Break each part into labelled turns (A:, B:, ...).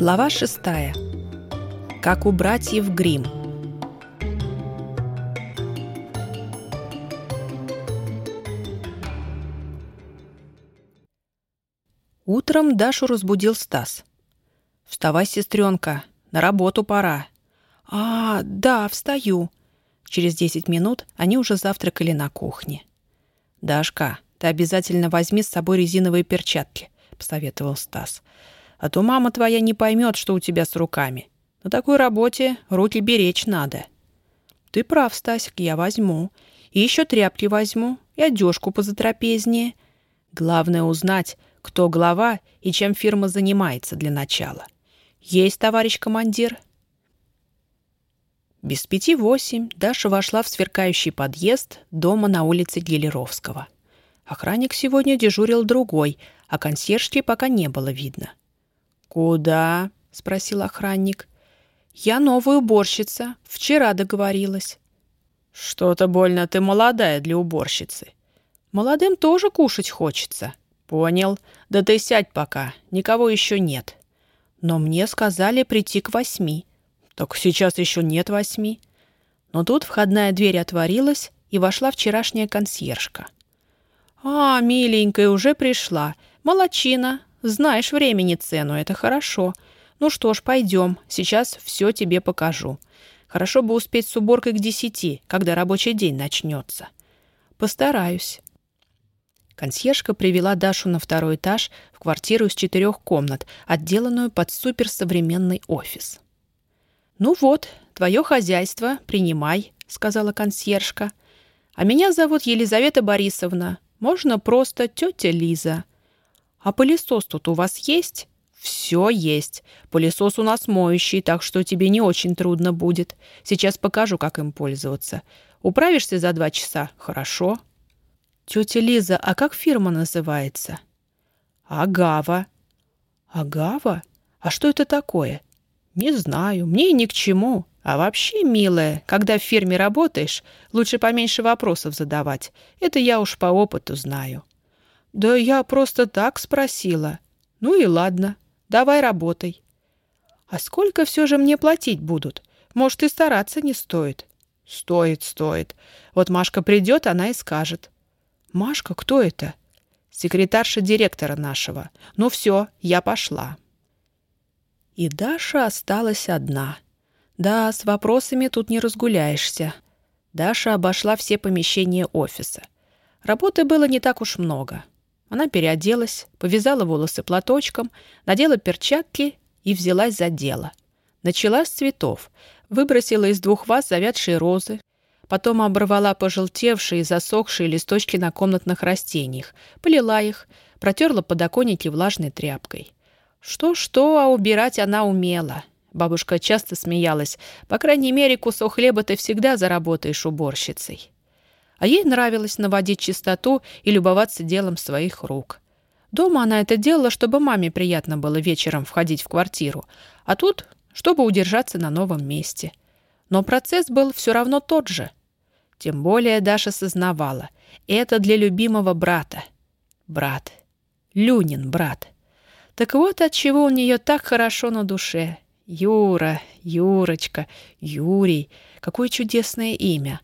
A: Глава шестая. Как у братьев Грим. Утром Дашу разбудил Стас. «Вставай, сестренка, на работу пора». «А, да, встаю». Через десять минут они уже завтракали на кухне. «Дашка, ты обязательно возьми с собой резиновые перчатки», — посоветовал Стас. «А то мама твоя не поймет, что у тебя с руками. На такой работе руки беречь надо». «Ты прав, Стасик, я возьму. И еще тряпки возьму, и одежку позатрапезнее. Главное узнать, кто глава и чем фирма занимается для начала. Есть, товарищ командир?» Без пяти восемь Даша вошла в сверкающий подъезд дома на улице Гелеровского. Охранник сегодня дежурил другой, а консьержки пока не было видно. «Куда?» — спросил охранник. «Я новая уборщица. Вчера договорилась». «Что-то больно ты молодая для уборщицы. Молодым тоже кушать хочется». «Понял. Да ты сядь пока. Никого еще нет». «Но мне сказали прийти к восьми». «Так сейчас еще нет восьми». Но тут входная дверь отворилась, и вошла вчерашняя консьержка. «А, миленькая, уже пришла. Молодчина. Знаешь времени цену, это хорошо. Ну что ж, пойдем, сейчас все тебе покажу. Хорошо бы успеть с уборкой к десяти, когда рабочий день начнется. Постараюсь». Консьержка привела Дашу на второй этаж в квартиру из четырех комнат, отделанную под суперсовременный офис. «Ну вот, твое хозяйство, принимай», — сказала консьержка. «А меня зовут Елизавета Борисовна. Можно просто тетя Лиза. А пылесос тут у вас есть? Все есть. Пылесос у нас моющий, так что тебе не очень трудно будет. Сейчас покажу, как им пользоваться. Управишься за два часа? Хорошо. Тетя Лиза, а как фирма называется? Агава. Агава? А что это такое? Не знаю, мне ни к чему. А вообще, милая, когда в фирме работаешь, лучше поменьше вопросов задавать. Это я уж по опыту знаю. Да я просто так спросила. Ну и ладно, давай работай. А сколько все же мне платить будут? Может, и стараться не стоит? Стоит, стоит. Вот Машка придет, она и скажет. Машка, кто это? Секретарша директора нашего. Ну все, я пошла. И Даша осталась одна — да, с вопросами тут не разгуляешься. Даша обошла все помещения офиса. Работы было не так уж много. Она переоделась, повязала волосы платочком, надела перчатки и взялась за дело. Начала с цветов, выбросила из двух ваз завядшие розы, потом оборвала пожелтевшие и засохшие листочки на комнатных растениях, полила их, протерла подоконники влажной тряпкой. Что-что, а убирать она умела. Бабушка часто смеялась. По крайней мере, кусок хлеба ты всегда заработаешь уборщицей. А ей нравилось наводить чистоту и любоваться делом своих рук. Дома она это делала, чтобы маме приятно было вечером входить в квартиру, а тут, чтобы удержаться на новом месте. Но процесс был все равно тот же. Тем более Даша сознавала. Это для любимого брата. Брат. Люнин брат. Так вот, отчего у нее так хорошо на душе — Юра, Юрочка, Юрий. Какое чудесное имя.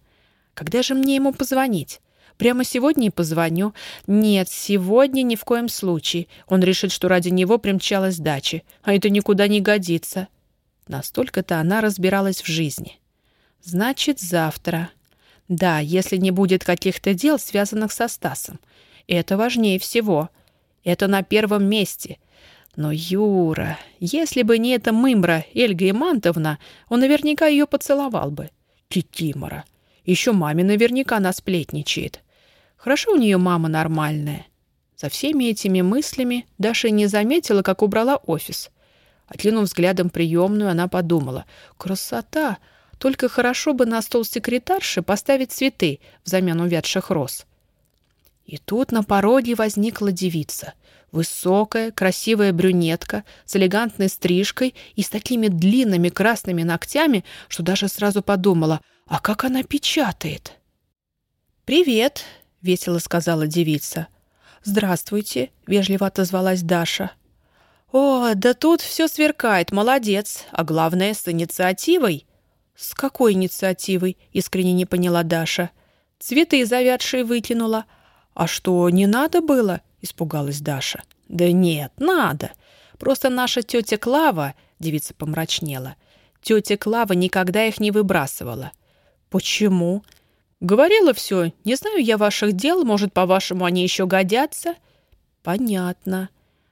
A: Когда же мне ему позвонить? Прямо сегодня и позвоню. Нет, сегодня ни в коем случае. Он решит, что ради него примчалась дачи, а это никуда не годится. Настолько-то она разбиралась в жизни. Значит, завтра. Да, если не будет каких-то дел, связанных со Стасом. Это важнее всего. Это на первом месте — но Юра, если бы не эта мымра Эльга Имантовна, он наверняка ее поцеловал бы. Кикимора. Еще маме наверняка насплетничает. Хорошо у нее мама нормальная. За всеми этими мыслями Даша не заметила, как убрала офис. Отлинув взглядом приемную, она подумала. «Красота! Только хорошо бы на стол секретарши поставить цветы взамен увядших роз». И тут на пороге возникла девица — Высокая, красивая брюнетка с элегантной стрижкой и с такими длинными красными ногтями, что даже сразу подумала, а как она печатает? «Привет», — весело сказала девица. «Здравствуйте», — вежливо отозвалась Даша. «О, да тут все сверкает, молодец, а главное, с инициативой». «С какой инициативой?» — искренне не поняла Даша. «Цветы завядшие выкинула». «А что, не надо было?» — испугалась Даша. «Да нет, надо. Просто наша тетя Клава...» — девица помрачнела. «Тетя Клава никогда их не выбрасывала». «Почему?» «Говорила все. Не знаю я ваших дел. Может, по-вашему, они еще годятся?» «Понятно».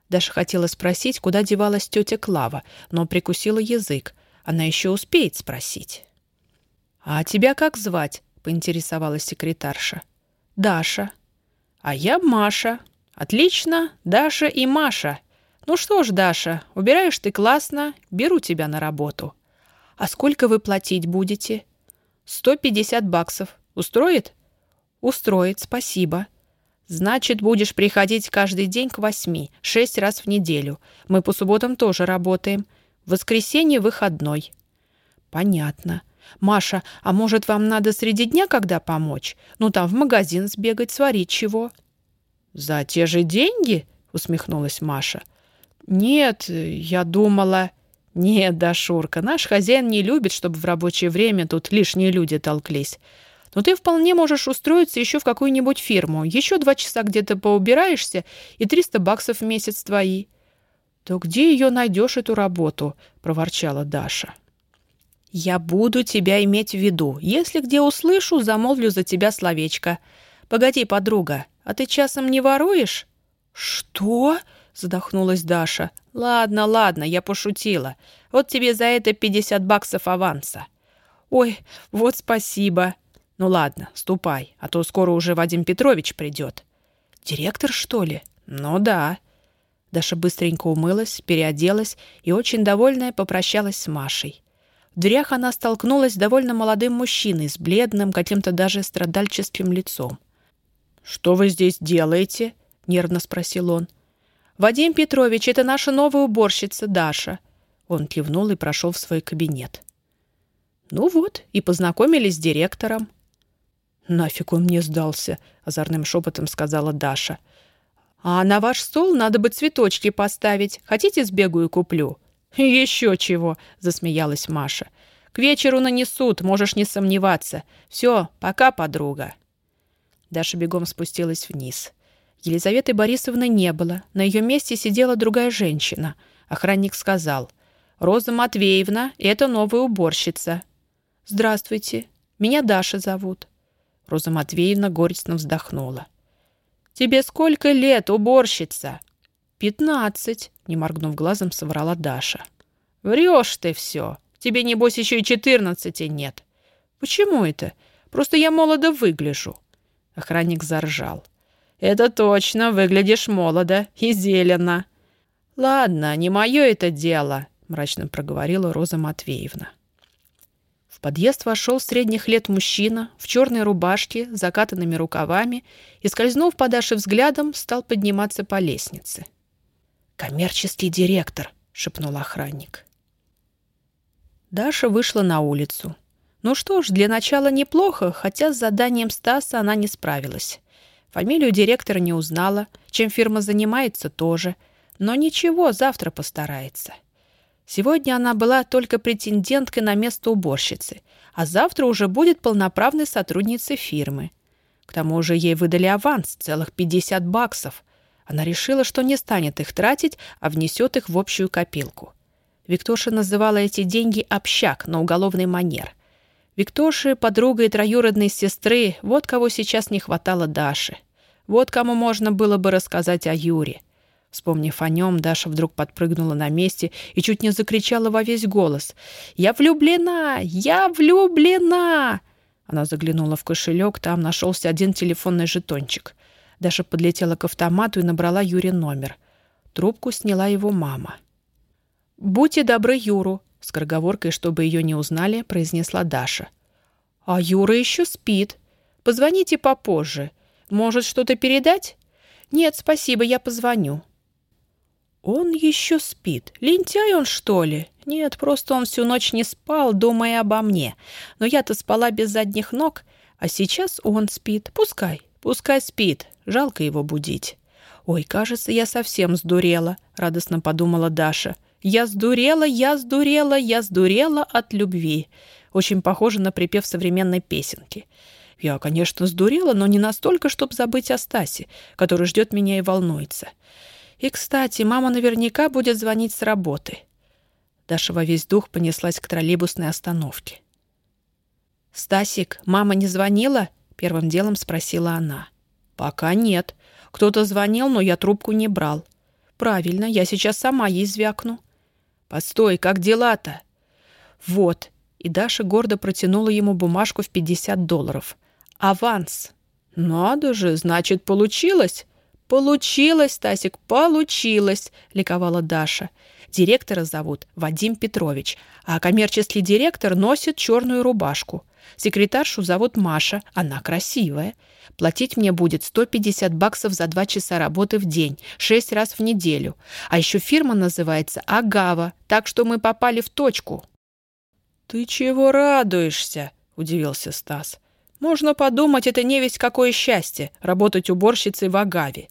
A: Даша хотела спросить, куда девалась тетя Клава, но прикусила язык. Она еще успеет спросить. «А тебя как звать?» — поинтересовалась секретарша. «Даша». «А я Маша». «Отлично, Даша и Маша. Ну что ж, Даша, убираешь ты классно, беру тебя на работу». «А сколько вы платить будете?» «Сто пятьдесят баксов. Устроит?» «Устроит, спасибо». «Значит, будешь приходить каждый день к восьми, шесть раз в неделю. Мы по субботам тоже работаем. В воскресенье выходной». «Понятно. Маша, а может, вам надо среди дня когда помочь? Ну, там в магазин сбегать, сварить чего?» «За те же деньги?» — усмехнулась Маша. «Нет, я думала...» «Нет, Дашурка, наш хозяин не любит, чтобы в рабочее время тут лишние люди толклись. Но ты вполне можешь устроиться еще в какую-нибудь фирму. Еще два часа где-то поубираешься, и 300 баксов в месяц твои». «То где ее найдешь, эту работу?» — проворчала Даша. «Я буду тебя иметь в виду. Если где услышу, замолвлю за тебя словечко. Погоди, подруга, а ты часом не воруешь?» «Что?» — задохнулась Даша. «Ладно, ладно, я пошутила. Вот тебе за это 50 баксов аванса». «Ой, вот спасибо». «Ну ладно, ступай, а то скоро уже Вадим Петрович придет». «Директор, что ли?» «Ну да». Даша быстренько умылась, переоделась и, очень довольная, попрощалась с Машей. В дверях она столкнулась с довольно молодым мужчиной с бледным, каким-то даже страдальческим лицом. «Что вы здесь делаете?» — нервно спросил он. «Вадим Петрович, это наша новая уборщица Даша». Он кивнул и прошел в свой кабинет. «Ну вот, и познакомились с директором». «Нафиг он мне сдался», — озорным шепотом сказала Даша. «А на ваш стол надо бы цветочки поставить. Хотите, сбегаю и куплю?» «Еще чего», — засмеялась Маша. «К вечеру нанесут, можешь не сомневаться. Все, пока, подруга». Даша бегом спустилась вниз. Елизаветы Борисовны не было. На ее месте сидела другая женщина. Охранник сказал. «Роза Матвеевна, это новая уборщица». «Здравствуйте. Меня Даша зовут». Роза Матвеевна горестно вздохнула. «Тебе сколько лет, уборщица?» «Пятнадцать», — не моргнув глазом, соврала Даша. «Врешь ты все. Тебе, небось, еще и четырнадцати нет». «Почему это? Просто я молодо выгляжу». Охранник заржал. Это точно, выглядишь молодо и зелено. Ладно, не мое это дело, мрачно проговорила Роза Матвеевна. В подъезд вошел средних лет мужчина в черной рубашке с закатанными рукавами и, скользнув по взглядом, стал подниматься по лестнице. «Коммерческий директор», — шепнул охранник. Даша вышла на улицу. Ну что ж, для начала неплохо, хотя с заданием Стаса она не справилась. Фамилию директора не узнала, чем фирма занимается тоже. Но ничего, завтра постарается. Сегодня она была только претенденткой на место уборщицы, а завтра уже будет полноправной сотрудницей фирмы. К тому же ей выдали аванс, целых 50 баксов. Она решила, что не станет их тратить, а внесет их в общую копилку. Виктоша называла эти деньги «общак» на уголовный манер – Виктоши, подруга и троюродной сестры, вот кого сейчас не хватало Даши. Вот кому можно было бы рассказать о Юре. Вспомнив о нем, Даша вдруг подпрыгнула на месте и чуть не закричала во весь голос. «Я влюблена! Я влюблена!» Она заглянула в кошелек, там нашелся один телефонный жетончик. Даша подлетела к автомату и набрала Юре номер. Трубку сняла его мама. «Будьте добры Юру», скороговоркой, чтобы ее не узнали, произнесла Даша. «А Юра еще спит. Позвоните попозже. Может, что-то передать?» «Нет, спасибо, я позвоню». «Он еще спит. Лентяй он, что ли?» «Нет, просто он всю ночь не спал, думая обо мне. Но я-то спала без задних ног, а сейчас он спит. Пускай, пускай спит. Жалко его будить». «Ой, кажется, я совсем сдурела», — радостно подумала Даша. «Я сдурела, я сдурела, я сдурела от любви». Очень похоже на припев современной песенки. Я, конечно, сдурела, но не настолько, чтобы забыть о Стасе, который ждет меня и волнуется. И, кстати, мама наверняка будет звонить с работы. Даша во весь дух понеслась к троллейбусной остановке. «Стасик, мама не звонила?» — первым делом спросила она. «Пока нет. Кто-то звонил, но я трубку не брал. Правильно, я сейчас сама ей звякну». «Постой, как дела-то?» «Вот». И Даша гордо протянула ему бумажку в 50 долларов. «Аванс». «Надо же, значит, получилось?» «Получилось, Стасик, получилось!» — ликовала Даша. Директора зовут Вадим Петрович, а коммерческий директор носит черную рубашку. Секретаршу зовут Маша, она красивая. Платить мне будет 150 баксов за два часа работы в день, шесть раз в неделю. А еще фирма называется Агава, так что мы попали в точку». «Ты чего радуешься?» – удивился Стас. «Можно подумать, это не весь какое счастье – работать уборщицей в Агаве».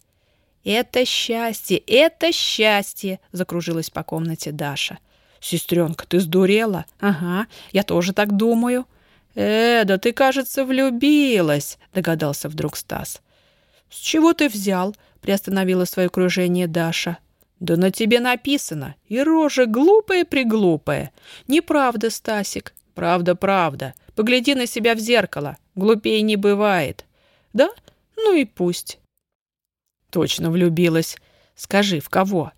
A: «Это счастье, это счастье!» – закружилась по комнате Даша. «Сестренка, ты сдурела?» «Ага, я тоже так думаю». «Э, да ты, кажется, влюбилась», — догадался вдруг Стас. «С чего ты взял?» — приостановила свое кружение Даша. «Да на тебе написано. И рожа глупая-приглупая. Неправда, Стасик. Правда, правда. Погляди на себя в зеркало. Глупее не бывает. Да? Ну и пусть». «Точно влюбилась. Скажи, в кого?»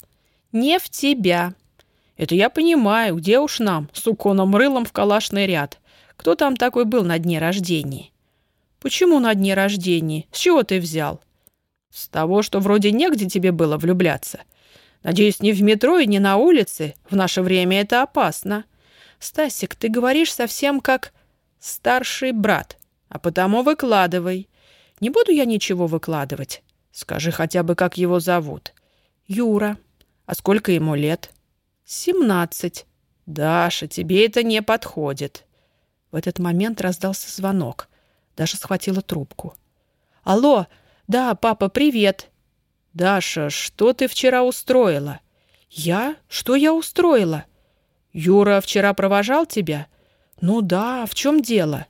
A: «Не в тебя». «Это я понимаю. Где уж нам, с уконом рылом в калашный ряд?» Кто там такой был на дне рождения? Почему на дне рождения? С чего ты взял? С того, что вроде негде тебе было влюбляться. Надеюсь, не в метро и не на улице. В наше время это опасно. Стасик, ты говоришь совсем как старший брат. А потому выкладывай. Не буду я ничего выкладывать. Скажи хотя бы, как его зовут. Юра. А сколько ему лет? Семнадцать. Даша, тебе это не подходит. В этот момент раздался звонок. Даша схватила трубку. «Алло! Да, папа, привет!» «Даша, что ты вчера устроила?» «Я? Что я устроила?» «Юра вчера провожал тебя?» «Ну да, в чем дело?»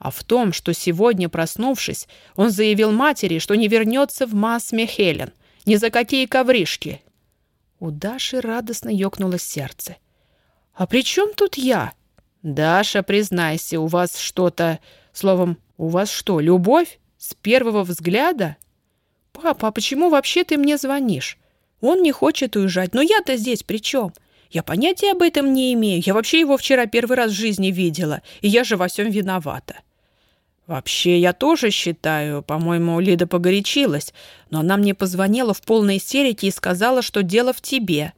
A: А в том, что сегодня, проснувшись, он заявил матери, что не вернется в Масме Хелен. Ни за какие ковришки. У Даши радостно ёкнуло сердце. «А при чем тут я?» «Даша, признайся, у вас что-то... Словом, у вас что, любовь? С первого взгляда?» «Папа, а почему вообще ты мне звонишь? Он не хочет уезжать, но я-то здесь при чем? Я понятия об этом не имею. Я вообще его вчера первый раз в жизни видела, и я же во всем виновата». «Вообще, я тоже считаю, по-моему, Лида погорячилась, но она мне позвонила в полной истерике и сказала, что дело в тебе».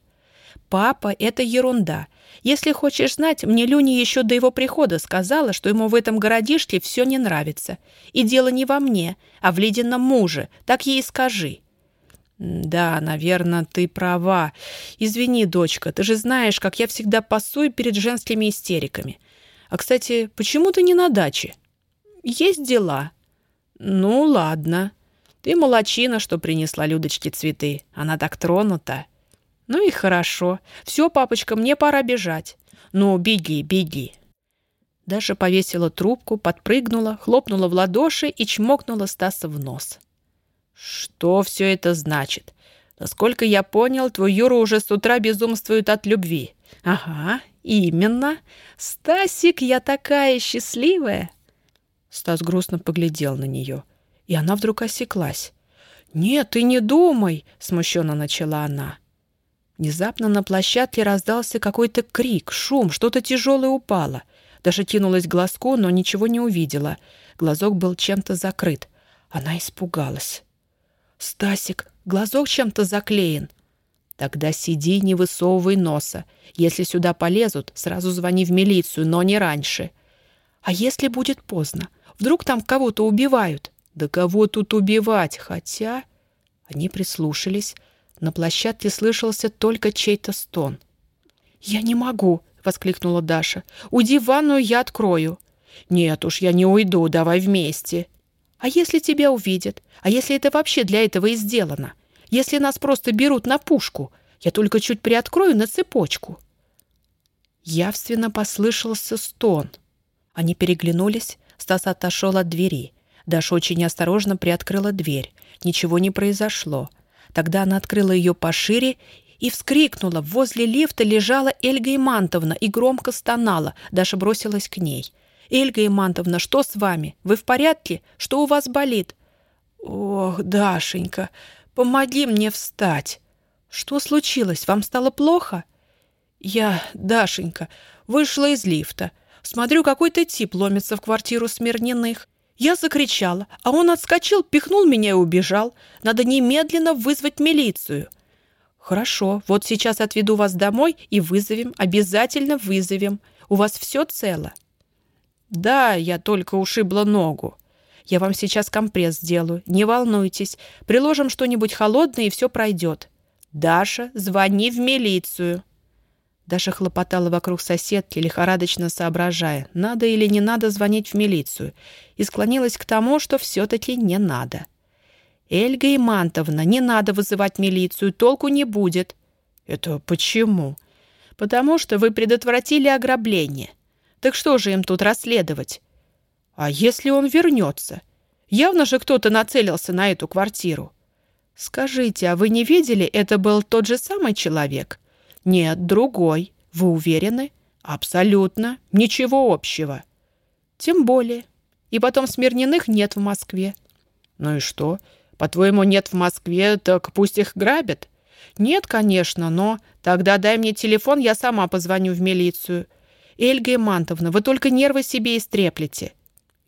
A: «Папа, это ерунда. Если хочешь знать, мне Люня еще до его прихода сказала, что ему в этом городишке все не нравится. И дело не во мне, а в Лидином муже. Так ей и скажи». «Да, наверное, ты права. Извини, дочка, ты же знаешь, как я всегда пасую перед женскими истериками. А, кстати, почему ты не на даче?» «Есть дела». «Ну, ладно. Ты молочина, что принесла Людочке цветы. Она так тронута». «Ну и хорошо. Все, папочка, мне пора бежать. Ну, беги, беги». Даша повесила трубку, подпрыгнула, хлопнула в ладоши и чмокнула Стаса в нос. «Что все это значит? Насколько я понял, твой Юра уже с утра безумствует от любви». «Ага, именно. Стасик, я такая счастливая!» Стас грустно поглядел на нее, и она вдруг осеклась. «Нет, ты не думай!» — смущенно начала она. Внезапно на площадке раздался какой-то крик, шум, что-то тяжелое упало. Даже кинулась к глазку, но ничего не увидела. Глазок был чем-то закрыт. Она испугалась. «Стасик, глазок чем-то заклеен». «Тогда сиди, не высовывай носа. Если сюда полезут, сразу звони в милицию, но не раньше». «А если будет поздно? Вдруг там кого-то убивают?» «Да кого тут убивать? Хотя...» Они прислушались. На площадке слышался только чей-то стон. «Я не могу!» — воскликнула Даша. «Уйди в ванную, я открою». «Нет уж, я не уйду, давай вместе». «А если тебя увидят? А если это вообще для этого и сделано? Если нас просто берут на пушку? Я только чуть приоткрою на цепочку». Явственно послышался стон. Они переглянулись, Стас отошел от двери. Даша очень осторожно приоткрыла дверь. Ничего не произошло. Тогда она открыла ее пошире и вскрикнула. Возле лифта лежала Эльга Имантовна и громко стонала. Даша бросилась к ней. «Эльга Имантовна, что с вами? Вы в порядке? Что у вас болит?» «Ох, Дашенька, помоги мне встать!» «Что случилось? Вам стало плохо?» «Я, Дашенька, вышла из лифта. Смотрю, какой-то тип ломится в квартиру Смирниных. Я закричала, а он отскочил, пихнул меня и убежал. Надо немедленно вызвать милицию». «Хорошо, вот сейчас отведу вас домой и вызовем, обязательно вызовем. У вас все цело?» «Да, я только ушибла ногу. Я вам сейчас компресс сделаю, не волнуйтесь. Приложим что-нибудь холодное, и все пройдет. Даша, звони в милицию». Даша хлопотала вокруг соседки, лихорадочно соображая, надо или не надо звонить в милицию, и склонилась к тому, что все-таки не надо. «Эльга Имантовна, не надо вызывать милицию, толку не будет». «Это почему?» «Потому что вы предотвратили ограбление. Так что же им тут расследовать?» «А если он вернется? Явно же кто-то нацелился на эту квартиру». «Скажите, а вы не видели, это был тот же самый человек?» «Нет, другой. Вы уверены?» «Абсолютно. Ничего общего». «Тем более. И потом Смирниных нет в Москве». «Ну и что? По-твоему, нет в Москве, так пусть их грабят? Нет, конечно, но тогда дай мне телефон, я сама позвоню в милицию. Эльга Имантовна, вы только нервы себе истреплете.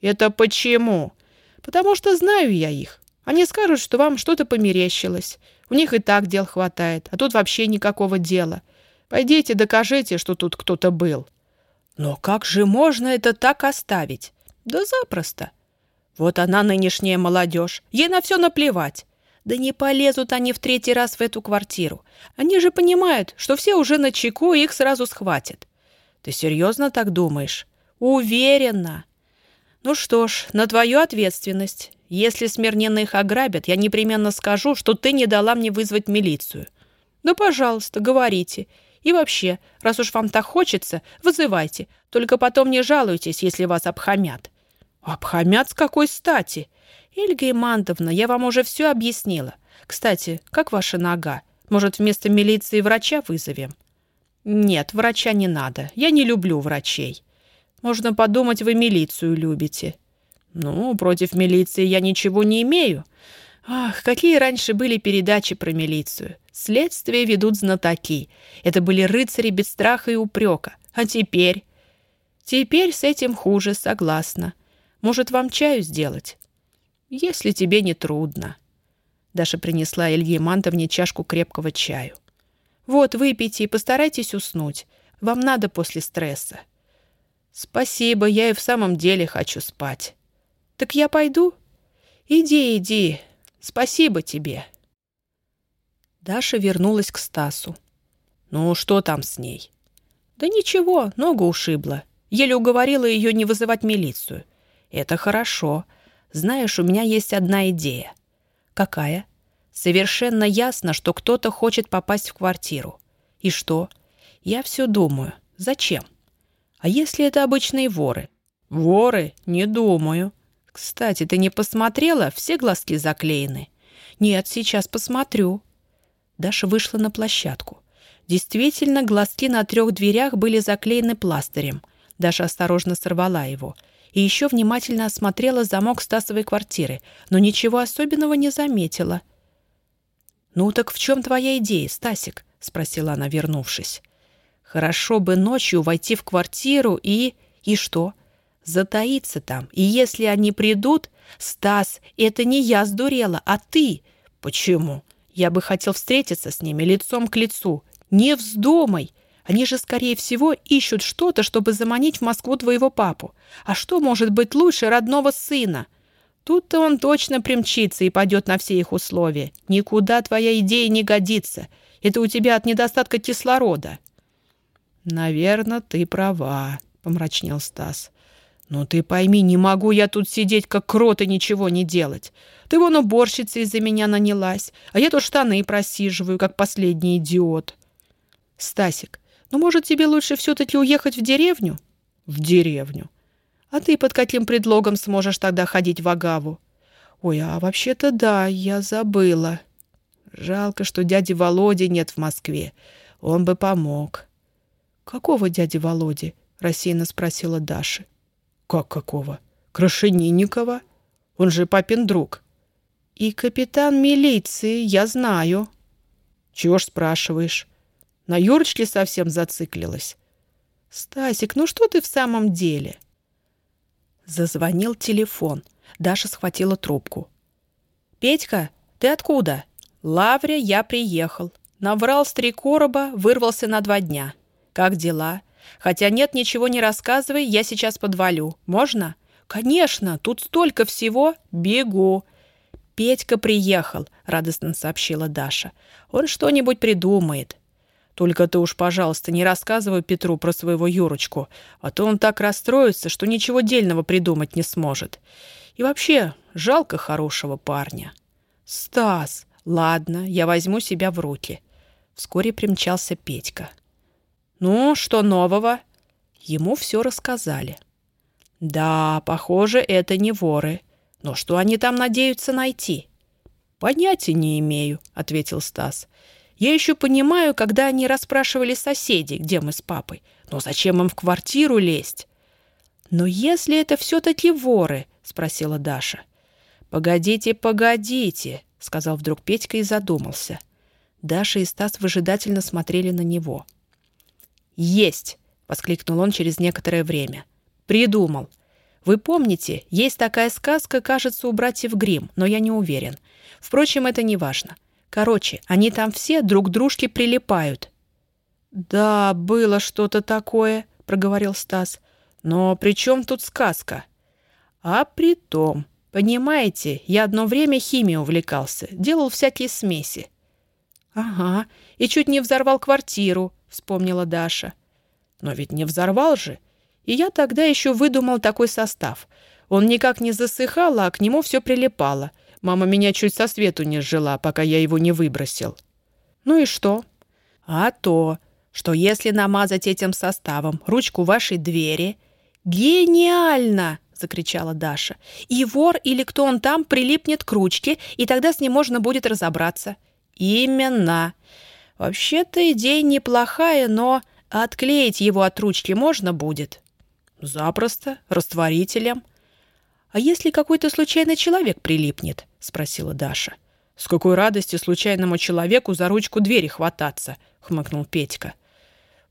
A: Это почему? Потому что знаю я их. Они скажут, что вам что-то померещилось. У них и так дел хватает, а тут вообще никакого дела. Пойдите, докажите, что тут кто-то был. Но как же можно это так оставить? Да запросто. Вот она нынешняя молодежь. Ей на все наплевать. Да не полезут они в третий раз в эту квартиру. Они же понимают, что все уже на чеку, и их сразу схватят. Ты серьезно так думаешь? Уверена. Ну что ж, на твою ответственность. Если Смирниных ограбят, я непременно скажу, что ты не дала мне вызвать милицию. Ну, пожалуйста, говорите. И вообще, раз уж вам так хочется, вызывайте. Только потом не жалуйтесь, если вас обхамят. «Обхамят с какой стати?» «Эльга Имантовна, я вам уже все объяснила. Кстати, как ваша нога? Может, вместо милиции врача вызовем?» «Нет, врача не надо. Я не люблю врачей. Можно подумать, вы милицию любите». «Ну, против милиции я ничего не имею. Ах, какие раньше были передачи про милицию. Следствие ведут знатоки. Это были рыцари без страха и упрека. А теперь...» «Теперь с этим хуже, согласна. Может, вам чаю сделать? Если тебе не трудно. Даша принесла Илье Мантовне чашку крепкого чаю. Вот, выпейте и постарайтесь уснуть. Вам надо после стресса. Спасибо, я и в самом деле хочу спать. Так я пойду? Иди, иди. Спасибо тебе. Даша вернулась к Стасу. Ну, что там с ней? Да ничего, ногу ушибла. Еле уговорила ее не вызывать милицию. Это хорошо. Знаешь, у меня есть одна идея. Какая? Совершенно ясно, что кто-то хочет попасть в квартиру. И что? Я все думаю. Зачем? А если это обычные воры? Воры? Не думаю. Кстати, ты не посмотрела? Все глазки заклеены. Нет, сейчас посмотрю. Даша вышла на площадку. Действительно, глазки на трех дверях были заклеены пластырем. Даша осторожно сорвала его — и еще внимательно осмотрела замок Стасовой квартиры, но ничего особенного не заметила. «Ну так в чем твоя идея, Стасик?» — спросила она, вернувшись. «Хорошо бы ночью войти в квартиру и... и что?» Затаиться там. И если они придут... Стас, это не я сдурела, а ты. Почему? Я бы хотел встретиться с ними лицом к лицу. Не вздумай. Они же, скорее всего, ищут что-то, чтобы заманить в Москву твоего папу. А что может быть лучше родного сына? Тут-то он точно примчится и пойдет на все их условия. Никуда твоя идея не годится. Это у тебя от недостатка кислорода». «Наверное, ты права», — помрачнел Стас. «Ну ты пойми, не могу я тут сидеть, как крот, и ничего не делать. Ты вон уборщица из-за меня нанялась, а я тут штаны просиживаю, как последний идиот». «Стасик, ну, может, тебе лучше все-таки уехать в деревню?» «В деревню. А ты под каким предлогом сможешь тогда ходить в Агаву?» «Ой, а вообще-то да, я забыла. Жалко, что дяди Володи нет в Москве. Он бы помог». «Какого дяди Володи?» — рассеянно спросила Даша. «Как какого? Крашенинникова? Он же папин друг». «И капитан милиции, я знаю». «Чего ж спрашиваешь? На Юрочке совсем зациклилась». «Стасик, ну что ты в самом деле?» Зазвонил телефон. Даша схватила трубку. «Петька, ты откуда?» «Лавря, я приехал. Наврал с три короба, вырвался на два дня. Как дела? Хотя нет, ничего не рассказывай, я сейчас подвалю. Можно?» «Конечно, тут столько всего. Бегу». «Петька приехал», — радостно сообщила Даша. «Он что-нибудь придумает». Только ты уж, пожалуйста, не рассказывай Петру про своего Юрочку, а то он так расстроится, что ничего дельного придумать не сможет. И вообще, жалко хорошего парня. Стас, ладно, я возьму себя в руки. Вскоре примчался Петька. Ну, что нового? Ему все рассказали. Да, похоже, это не воры. Но что они там надеются найти? Понятия не имею, ответил Стас. Я еще понимаю, когда они расспрашивали соседей, где мы с папой. Но зачем им в квартиру лезть? Но если это все-таки воры, спросила Даша. Погодите, погодите, сказал вдруг Петька и задумался. Даша и Стас выжидательно смотрели на него. «Есть!» — воскликнул он через некоторое время. «Придумал. Вы помните, есть такая сказка, кажется, у братьев Грим, но я не уверен. Впрочем, это не важно. Короче, они там все друг к дружке прилипают. «Да, было что-то такое», — проговорил Стас. «Но при чем тут сказка?» «А при том, понимаете, я одно время химией увлекался, делал всякие смеси». «Ага, и чуть не взорвал квартиру», — вспомнила Даша. «Но ведь не взорвал же. И я тогда еще выдумал такой состав. Он никак не засыхал, а к нему все прилипало — Мама меня чуть со свету не сжила, пока я его не выбросил. Ну и что? А то, что если намазать этим составом ручку вашей двери... Гениально! закричала Даша. И вор или кто он там прилипнет к ручке, и тогда с ним можно будет разобраться. Именно. Вообще-то идея неплохая, но отклеить его от ручки можно будет. Запросто, растворителем. А если какой-то случайный человек прилипнет? — спросила Даша. «С какой радости случайному человеку за ручку двери хвататься?» — хмыкнул Петька.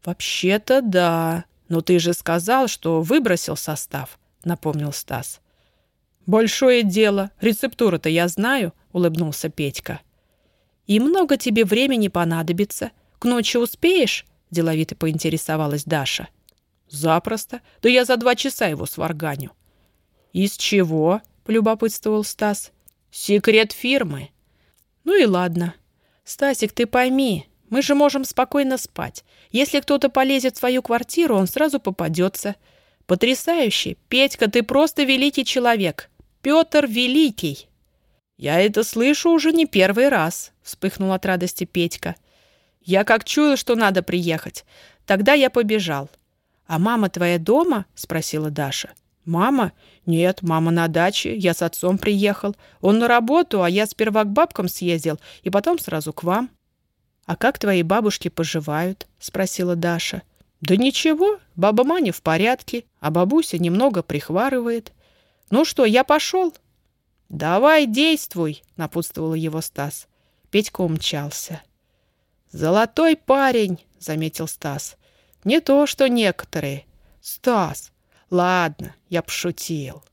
A: «Вообще-то да. Но ты же сказал, что выбросил состав», — напомнил Стас. «Большое дело. Рецептуру-то я знаю», — улыбнулся Петька. «И много тебе времени понадобится. К ночи успеешь?» — деловито поинтересовалась Даша. «Запросто. Да я за два часа его сварганю». «Из чего?» — полюбопытствовал Стас. Секрет фирмы. Ну и ладно. Стасик, ты пойми, мы же можем спокойно спать. Если кто-то полезет в свою квартиру, он сразу попадется. Потрясающе. Петька, ты просто великий человек. Петр Великий. Я это слышу уже не первый раз, вспыхнул от радости Петька. Я как чую, что надо приехать. Тогда я побежал. А мама твоя дома? спросила Даша. «Мама? Нет, мама на даче. Я с отцом приехал. Он на работу, а я сперва к бабкам съездил и потом сразу к вам». «А как твои бабушки поживают?» — спросила Даша. «Да ничего, баба Маня в порядке, а бабуся немного прихварывает. Ну что, я пошел?» «Давай, действуй!» — напутствовал его Стас. Петька умчался. «Золотой парень!» — заметил Стас. «Не то, что некоторые. Стас, Ладно, я пошутил.